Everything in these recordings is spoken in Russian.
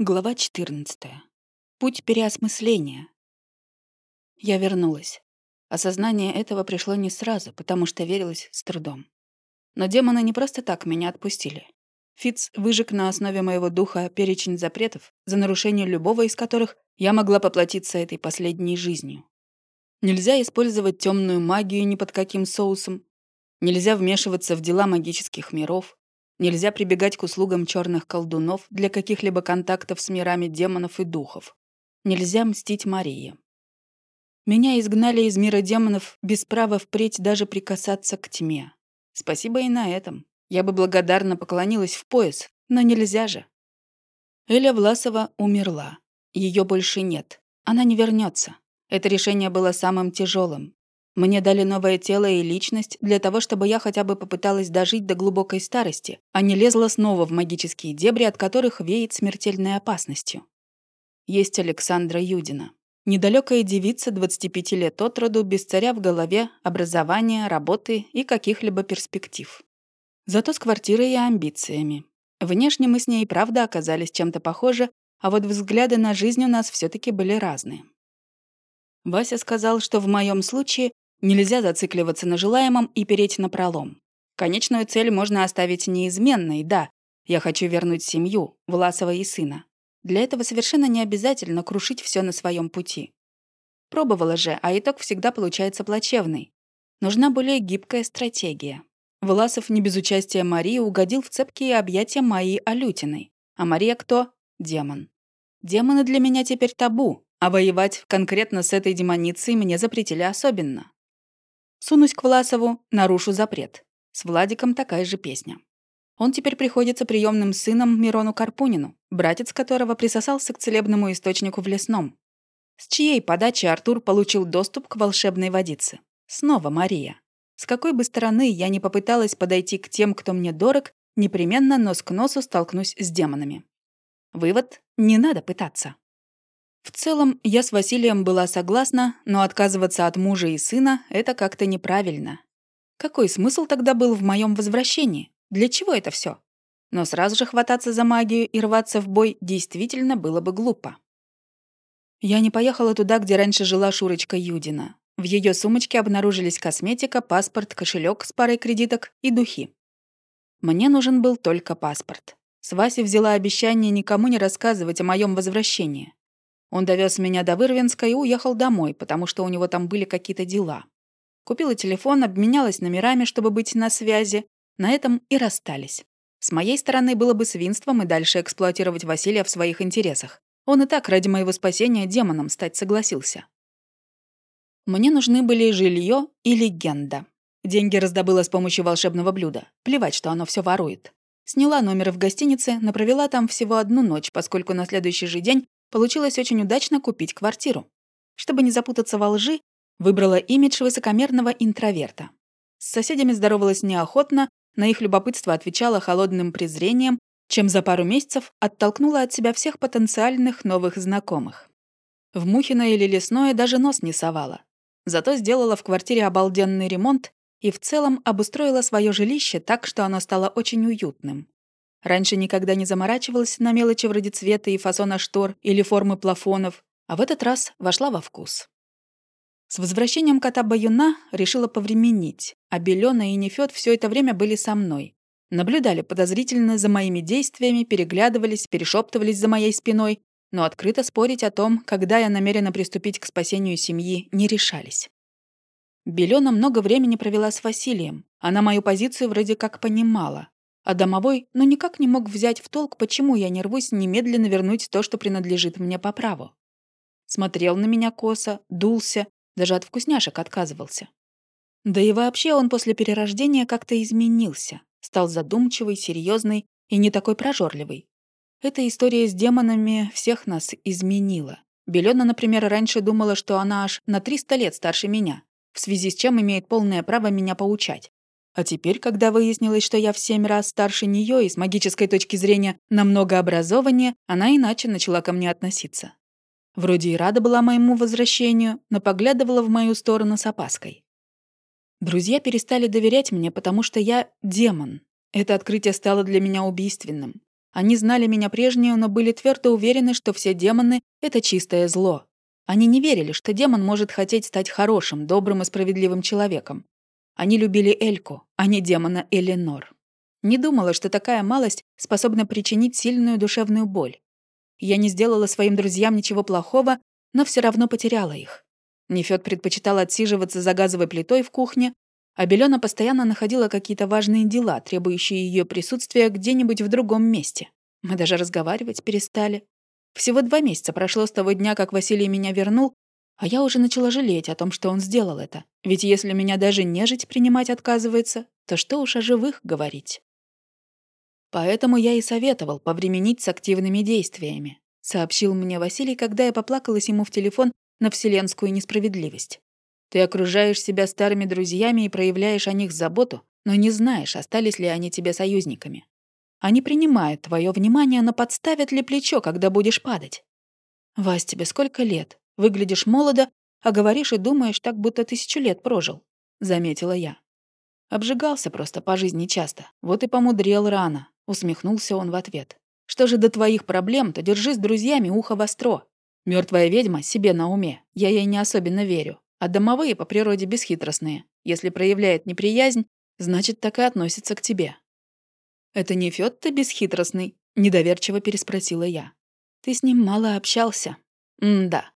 Глава 14. Путь переосмысления. Я вернулась. Осознание этого пришло не сразу, потому что верилось с трудом. Но демоны не просто так меня отпустили. Фиц выжег на основе моего духа перечень запретов, за нарушение любого из которых я могла поплатиться этой последней жизнью. Нельзя использовать темную магию ни под каким соусом. Нельзя вмешиваться в дела магических миров. Нельзя прибегать к услугам черных колдунов для каких-либо контактов с мирами демонов и духов. Нельзя мстить Марии. Меня изгнали из мира демонов без права впредь даже прикасаться к тьме. Спасибо и на этом. Я бы благодарно поклонилась в пояс, но нельзя же. Эля Власова умерла. Ее больше нет. Она не вернется. Это решение было самым тяжелым, мне дали новое тело и личность для того, чтобы я хотя бы попыталась дожить до глубокой старости, а не лезла снова в магические дебри, от которых веет смертельной опасностью. Есть Александра Юдина. Недалекая девица 25 лет от роду, без царя в голове, образования, работы и каких-либо перспектив. Зато с квартирой и амбициями. Внешне мы с ней правда оказались чем-то похожи, а вот взгляды на жизнь у нас все таки были разные. Вася сказал, что в моем случае Нельзя зацикливаться на желаемом и переть на пролом. Конечную цель можно оставить неизменной, да. Я хочу вернуть семью, Власова и сына. Для этого совершенно не обязательно крушить все на своем пути. Пробовала же, а итог всегда получается плачевный. Нужна более гибкая стратегия. Власов не без участия Марии угодил в цепкие объятия Майи Алютиной. А Мария кто? Демон. Демоны для меня теперь табу, а воевать конкретно с этой демоницей мне запретили особенно. Сунусь к Власову, нарушу запрет. С Владиком такая же песня. Он теперь приходится приемным сыном Мирону Карпунину, братец которого присосался к целебному источнику в лесном. С чьей подачи Артур получил доступ к волшебной водице? Снова Мария. С какой бы стороны я не попыталась подойти к тем, кто мне дорог, непременно нос к носу столкнусь с демонами. Вывод — не надо пытаться. В целом, я с Василием была согласна, но отказываться от мужа и сына — это как-то неправильно. Какой смысл тогда был в моем возвращении? Для чего это все? Но сразу же хвататься за магию и рваться в бой действительно было бы глупо. Я не поехала туда, где раньше жила Шурочка Юдина. В ее сумочке обнаружились косметика, паспорт, кошелек с парой кредиток и духи. Мне нужен был только паспорт. С Васей взяла обещание никому не рассказывать о моем возвращении. Он довез меня до Вырвинска и уехал домой, потому что у него там были какие-то дела. Купила телефон, обменялась номерами, чтобы быть на связи. На этом и расстались. С моей стороны было бы свинством и дальше эксплуатировать Василия в своих интересах. Он и так ради моего спасения демоном стать согласился. Мне нужны были жилье и легенда. Деньги раздобыла с помощью волшебного блюда. Плевать, что оно все ворует. Сняла номер в гостинице, но провела там всего одну ночь, поскольку на следующий же день получилось очень удачно купить квартиру. Чтобы не запутаться во лжи, выбрала имидж высокомерного интроверта. С соседями здоровалась неохотно, на их любопытство отвечала холодным презрением, чем за пару месяцев оттолкнула от себя всех потенциальных новых знакомых. В Мухино или Лесное даже нос не совала. Зато сделала в квартире обалденный ремонт и в целом обустроила свое жилище так, что оно стало очень уютным. Раньше никогда не заморачивалась на мелочи вроде цвета и фасона штор или формы плафонов, а в этот раз вошла во вкус. С возвращением кота-баюна решила повременить, а Белёна и Нефёд все это время были со мной. Наблюдали подозрительно за моими действиями, переглядывались, перешептывались за моей спиной, но открыто спорить о том, когда я намерена приступить к спасению семьи, не решались. Белёна много времени провела с Василием. Она мою позицию вроде как понимала. А домовой ну никак не мог взять в толк, почему я не рвусь немедленно вернуть то, что принадлежит мне по праву. Смотрел на меня косо, дулся, даже от вкусняшек отказывался. Да и вообще он после перерождения как-то изменился, стал задумчивый, серьезный и не такой прожорливый. Эта история с демонами всех нас изменила. Белена, например, раньше думала, что она аж на 300 лет старше меня, в связи с чем имеет полное право меня поучать. А теперь, когда выяснилось, что я в семь раз старше нее и с магической точки зрения намного образованнее, она иначе начала ко мне относиться. Вроде и рада была моему возвращению, но поглядывала в мою сторону с опаской. Друзья перестали доверять мне, потому что я демон. Это открытие стало для меня убийственным. Они знали меня прежнюю, но были твердо уверены, что все демоны — это чистое зло. Они не верили, что демон может хотеть стать хорошим, добрым и справедливым человеком. Они любили Эльку, а не демона Эленор. Не думала, что такая малость способна причинить сильную душевную боль. Я не сделала своим друзьям ничего плохого, но все равно потеряла их. Нефёд предпочитала отсиживаться за газовой плитой в кухне, а Белена постоянно находила какие-то важные дела, требующие ее присутствия где-нибудь в другом месте. Мы даже разговаривать перестали. Всего два месяца прошло с того дня, как Василий меня вернул, а я уже начала жалеть о том, что он сделал это. Ведь если меня даже нежить принимать отказывается, то что уж о живых говорить. Поэтому я и советовал повременить с активными действиями, сообщил мне Василий, когда я поплакалась ему в телефон на вселенскую несправедливость. Ты окружаешь себя старыми друзьями и проявляешь о них заботу, но не знаешь, остались ли они тебе союзниками. Они принимают твое внимание, но подставят ли плечо, когда будешь падать? Вась, тебе сколько лет? Выглядишь молодо, а говоришь и думаешь так, будто тысячу лет прожил, заметила я. Обжигался просто по жизни часто, вот и помудрел рано, усмехнулся он в ответ. Что же до твоих проблем, то держи с друзьями ухо востро. Мертвая ведьма себе на уме, я ей не особенно верю. А домовые по природе бесхитростные. Если проявляет неприязнь, значит, так и относится к тебе. «Это не Фёд ты бесхитростный?» — недоверчиво переспросила я. «Ты с ним мало общался». «М-да.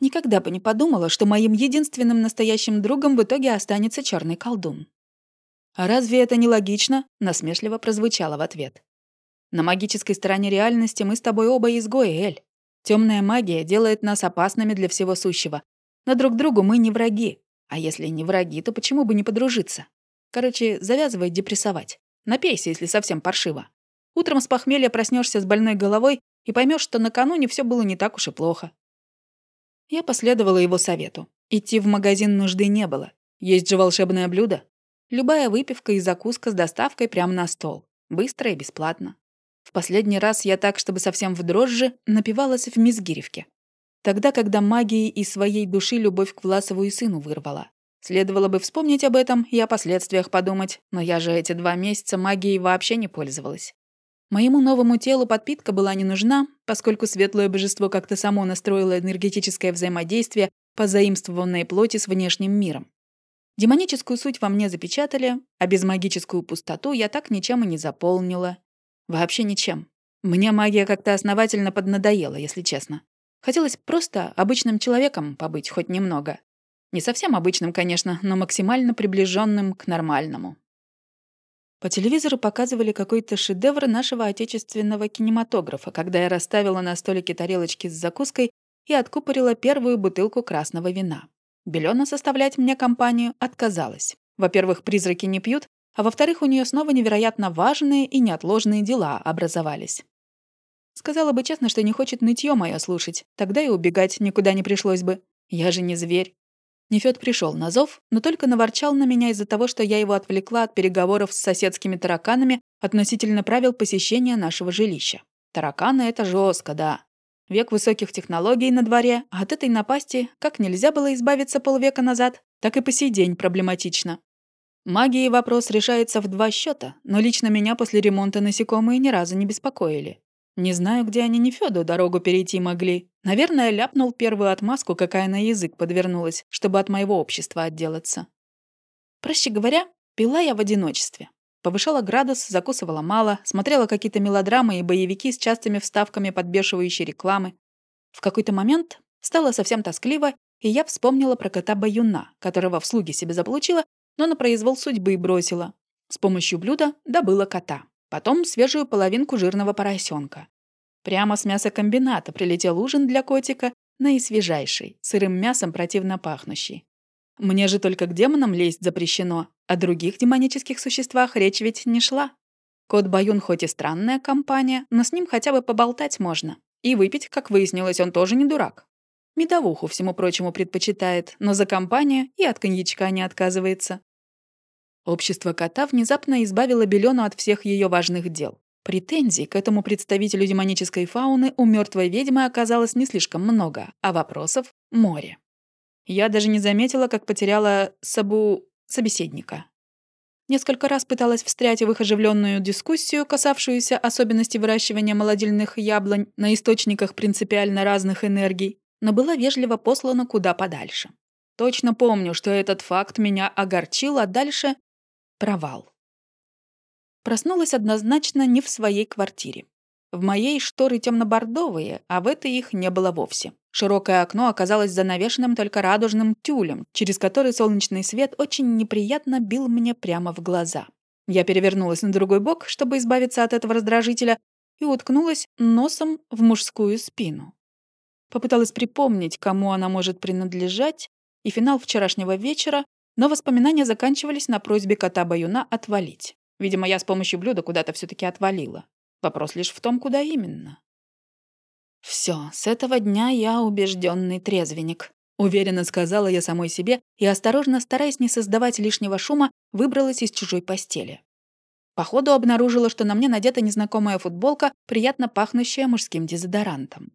Никогда бы не подумала, что моим единственным настоящим другом в итоге останется черный колдун». «А разве это не логично?» — насмешливо прозвучало в ответ. «На магической стороне реальности мы с тобой оба изгои, Эль. Темная магия делает нас опасными для всего сущего. Но друг другу мы не враги. А если не враги, то почему бы не подружиться? Короче, завязывай депрессовать. Напейся, если совсем паршиво. Утром с похмелья проснешься с больной головой и поймешь, что накануне все было не так уж и плохо. Я последовала его совету. Идти в магазин нужды не было. Есть же волшебное блюдо. Любая выпивка и закуска с доставкой прямо на стол. Быстро и бесплатно. В последний раз я так, чтобы совсем в дрожжи, напивалась в Мизгиревке. Тогда, когда магией из своей души любовь к Власову и сыну вырвала. Следовало бы вспомнить об этом и о последствиях подумать, но я же эти два месяца магией вообще не пользовалась. Моему новому телу подпитка была не нужна, поскольку светлое божество как-то само настроило энергетическое взаимодействие по заимствованной плоти с внешним миром. Демоническую суть во мне запечатали, а безмагическую пустоту я так ничем и не заполнила. Вообще ничем. Мне магия как-то основательно поднадоела, если честно. Хотелось просто обычным человеком побыть хоть немного. Не совсем обычным, конечно, но максимально приближенным к нормальному. По телевизору показывали какой-то шедевр нашего отечественного кинематографа, когда я расставила на столике тарелочки с закуской и откупорила первую бутылку красного вина. Белена составлять мне компанию отказалась. Во-первых, призраки не пьют, а во-вторых, у нее снова невероятно важные и неотложные дела образовались. Сказала бы честно, что не хочет нытье мое слушать, тогда и убегать никуда не пришлось бы. Я же не зверь. Нефёд пришел на зов, но только наворчал на меня из-за того, что я его отвлекла от переговоров с соседскими тараканами относительно правил посещения нашего жилища. Тараканы — это жестко, да. Век высоких технологий на дворе, а от этой напасти как нельзя было избавиться полвека назад, так и по сей день проблематично. Магией вопрос решается в два счета, но лично меня после ремонта насекомые ни разу не беспокоили. Не знаю, где они Нефёду дорогу перейти могли. Наверное, ляпнул первую отмазку, какая на язык подвернулась, чтобы от моего общества отделаться. Проще говоря, пила я в одиночестве. Повышала градус, закусывала мало, смотрела какие-то мелодрамы и боевики с частыми вставками подбешивающей рекламы. В какой-то момент стало совсем тоскливо, и я вспомнила про кота-баюна, которого в слуги себе заполучила, но на произвол судьбы бросила. С помощью блюда добыла кота. Потом свежую половинку жирного поросенка. Прямо с мясокомбината прилетел ужин для котика, наисвежайший, сырым мясом противно пахнущий. Мне же только к демонам лезть запрещено, о других демонических существах речь ведь не шла. Кот Баюн хоть и странная компания, но с ним хотя бы поболтать можно. И выпить, как выяснилось, он тоже не дурак. Медовуху всему прочему предпочитает, но за компанию и от коньячка не отказывается. Общество кота внезапно избавило Белену от всех ее важных дел. Претензий к этому представителю демонической фауны у мертвой ведьмы оказалось не слишком много, а вопросов — море. Я даже не заметила, как потеряла сабу... собеседника. Несколько раз пыталась встрять в их оживленную дискуссию, касавшуюся особенностей выращивания молодильных яблонь на источниках принципиально разных энергий, но была вежливо послана куда подальше. Точно помню, что этот факт меня огорчил, а дальше — провал. Проснулась однозначно не в своей квартире. В моей шторы темно-бордовые, а в этой их не было вовсе. Широкое окно оказалось занавешенным только радужным тюлем, через который солнечный свет очень неприятно бил мне прямо в глаза. Я перевернулась на другой бок, чтобы избавиться от этого раздражителя, и уткнулась носом в мужскую спину. Попыталась припомнить, кому она может принадлежать, и финал вчерашнего вечера, но воспоминания заканчивались на просьбе кота-баюна отвалить. Видимо, я с помощью блюда куда-то все таки отвалила. Вопрос лишь в том, куда именно. Все, с этого дня я убежденный трезвенник. Уверенно сказала я самой себе и, осторожно стараясь не создавать лишнего шума, выбралась из чужой постели. Походу обнаружила, что на мне надета незнакомая футболка, приятно пахнущая мужским дезодорантом.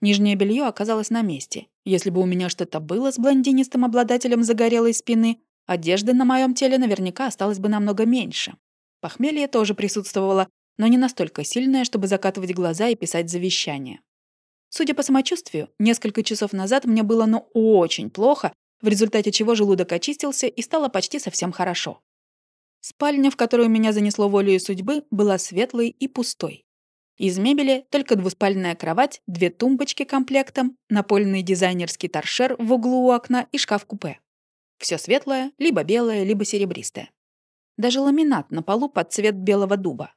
Нижнее белье оказалось на месте. Если бы у меня что-то было с блондинистым обладателем загорелой спины, одежды на моем теле наверняка осталось бы намного меньше. Похмелье тоже присутствовало, но не настолько сильное, чтобы закатывать глаза и писать завещание. Судя по самочувствию, несколько часов назад мне было ну очень плохо, в результате чего желудок очистился и стало почти совсем хорошо. Спальня, в которую меня занесло волею судьбы, была светлой и пустой. Из мебели только двуспальная кровать, две тумбочки комплектом, напольный дизайнерский торшер в углу у окна и шкаф-купе. Все светлое, либо белое, либо серебристое. Даже ламинат на полу под цвет белого дуба.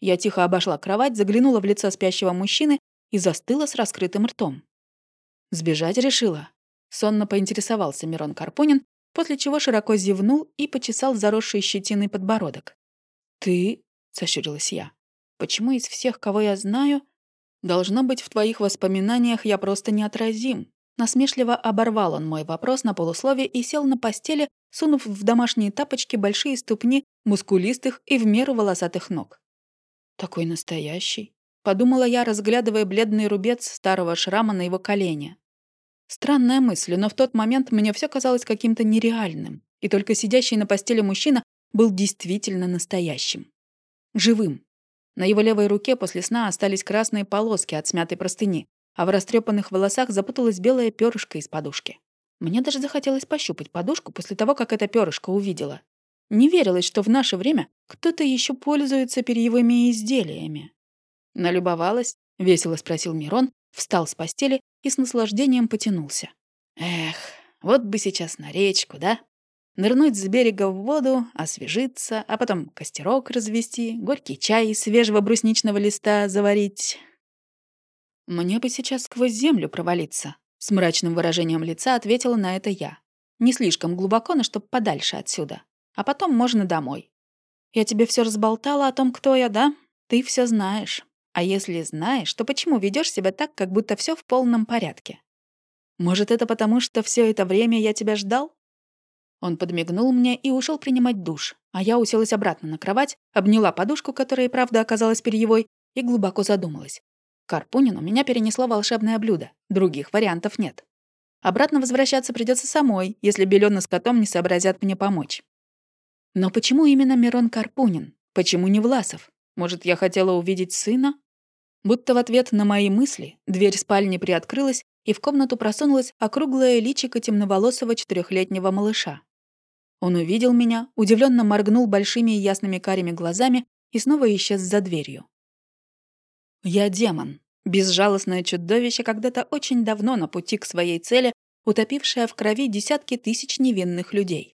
Я тихо обошла кровать, заглянула в лицо спящего мужчины и застыла с раскрытым ртом. «Сбежать решила?» Сонно поинтересовался Мирон Карпунин, после чего широко зевнул и почесал заросший щетиной подбородок. «Ты?» — сощурилась я. «Почему из всех, кого я знаю, должно быть в твоих воспоминаниях я просто неотразим?» Насмешливо оборвал он мой вопрос на полусловие и сел на постели, сунув в домашние тапочки большие ступни мускулистых и в меру волосатых ног. «Такой настоящий», Подумала я, разглядывая бледный рубец старого шрама на его колене. Странная мысль, но в тот момент мне все казалось каким-то нереальным. И только сидящий на постели мужчина был действительно настоящим. Живым. На его левой руке после сна остались красные полоски от смятой простыни, а в растрепанных волосах запуталась белая перышко из подушки. Мне даже захотелось пощупать подушку после того, как это перышко увидела. Не верилось, что в наше время кто-то еще пользуется перьевыми изделиями. «Налюбовалась?» — весело спросил Мирон, встал с постели и с наслаждением потянулся. «Эх, вот бы сейчас на речку, да? Нырнуть с берега в воду, освежиться, а потом костерок развести, горький чай из свежего брусничного листа заварить. Мне бы сейчас сквозь землю провалиться», — с мрачным выражением лица ответила на это я. «Не слишком глубоко, но чтоб подальше отсюда. А потом можно домой. Я тебе все разболтала о том, кто я, да? Ты все знаешь. А если знаешь, то почему ведешь себя так, как будто все в полном порядке? Может, это потому, что все это время я тебя ждал? Он подмигнул мне и ушел принимать душ, а я уселась обратно на кровать, обняла подушку, которая и правда оказалась перьевой, и глубоко задумалась. Карпунину меня перенесло волшебное блюдо, других вариантов нет. Обратно возвращаться придется самой, если Белёна с котом не сообразят мне помочь. Но почему именно Мирон Карпунин? Почему не Власов? Может, я хотела увидеть сына? Будто в ответ на мои мысли дверь спальни приоткрылась, и в комнату просунулась округлое личико темноволосого четырехлетнего малыша. Он увидел меня, удивленно моргнул большими и ясными карими глазами и снова исчез за дверью. Я демон, безжалостное чудовище, когда-то очень давно на пути к своей цели, утопившее в крови десятки тысяч невинных людей.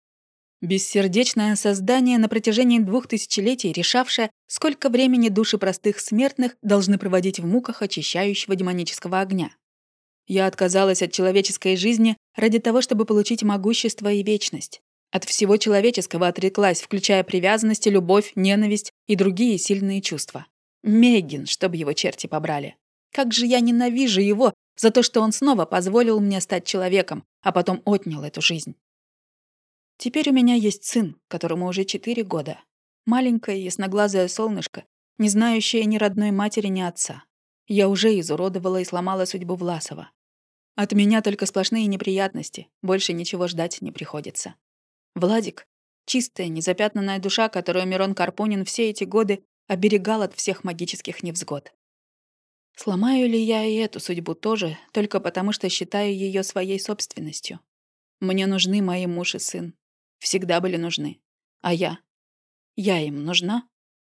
Бессердечное создание на протяжении двух тысячелетий, решавшее, сколько времени души простых смертных должны проводить в муках очищающего демонического огня. Я отказалась от человеческой жизни ради того, чтобы получить могущество и вечность. От всего человеческого отреклась, включая привязанность, любовь, ненависть и другие сильные чувства. Мегин, чтобы его черти побрали. Как же я ненавижу его за то, что он снова позволил мне стать человеком, а потом отнял эту жизнь. Теперь у меня есть сын, которому уже четыре года. Маленькое ясноглазое солнышко, не знающее ни родной матери, ни отца. Я уже изуродовала и сломала судьбу Власова. От меня только сплошные неприятности, больше ничего ждать не приходится. Владик Чистая, незапятнанная душа, которую Мирон Карпунин все эти годы оберегал от всех магических невзгод. Сломаю ли я и эту судьбу тоже, только потому что считаю ее своей собственностью? Мне нужны мои муж и сын. Всегда были нужны. А я? Я им нужна?